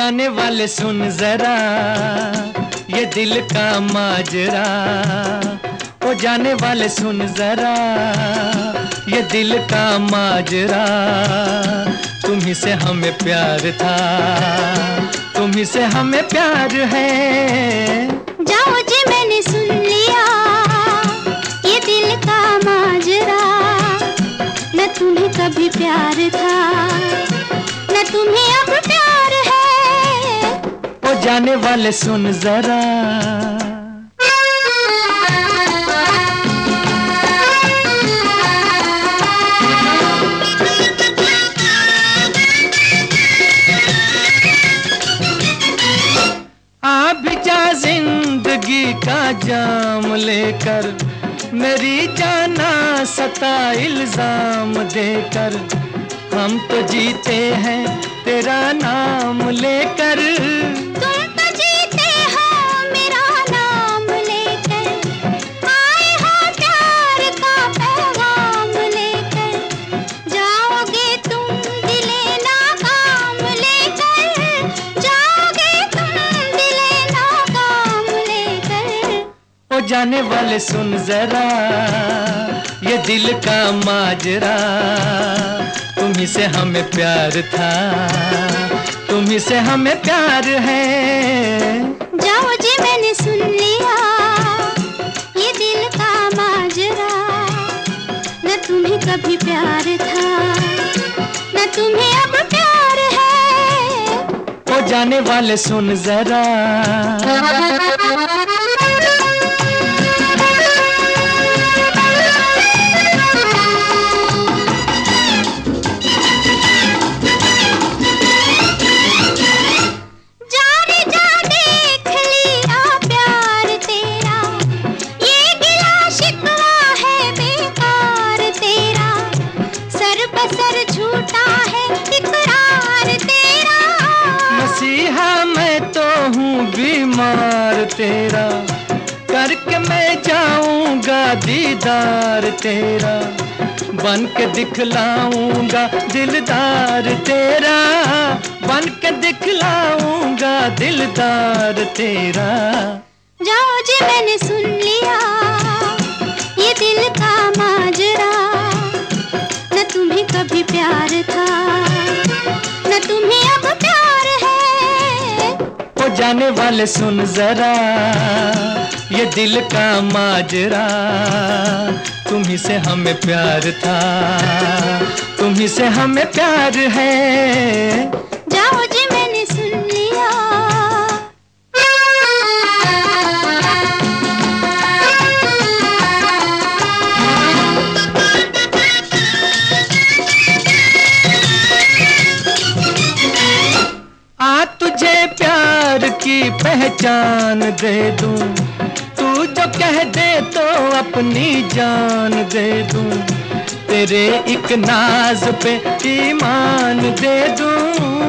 जाने वाले सुन जरा, ये दिल का माजरा। ओ जाने वाले सुन जरा, ये दिल का माजरा। तुम्ही से हमें प्यार था तुम्ही से हमें प्यार है। जाओ जी। जाने वाले सुन जरा। आप जा ज़िंदगी का जाम लेकर, मेरी जाना सता इल्ज़ाम देकर, हम तो जीते हैं तेरा नाम लेकर। जाने वाले सुन जरा ये दिल का माजरा। तुम्ही से हमें प्यार था तुम्ही से हमें प्यार है। जाओ जी मैंने सुन लिया ये दिल का माजरा। न तुम्हें कभी प्यार था न तुम्हें अब प्यार है। ओ जाने वाले सुन जरा। झूठा है इकरार तेरा। मसीहा मैं तो हूँ बीमार तेरा। करके मैं जाऊँगा दीदार तेरा। बन के दिखलाऊँगा दिलदार तेरा। बन के दिखलाऊँगा दिलदार तेरा। जाओ जी मैंने सुन लिया। जाने वाले सुन जरा, ये दिल का माजरा। तुम्ही से हमें प्यार था तुम्ही से हमें प्यार है। जाओ जी। पहचान दे दूँ। तू जो कह दे तो अपनी जान दे दूँ। तेरे एक नाज पे ईमान दे दूँ।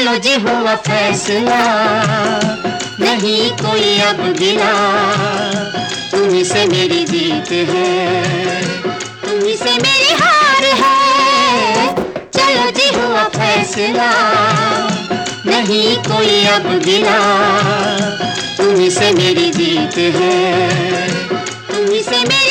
चलो जी हुआ फैसला। नहीं कोई अब गिला तुम्ही से मेरी जीत है। तुम्ही से मेरी हार है। चलो जी, हुआ फैसला। नहीं कोई अब गिला तुम्ही से मेरी जीत है। तुम्ही से मेरी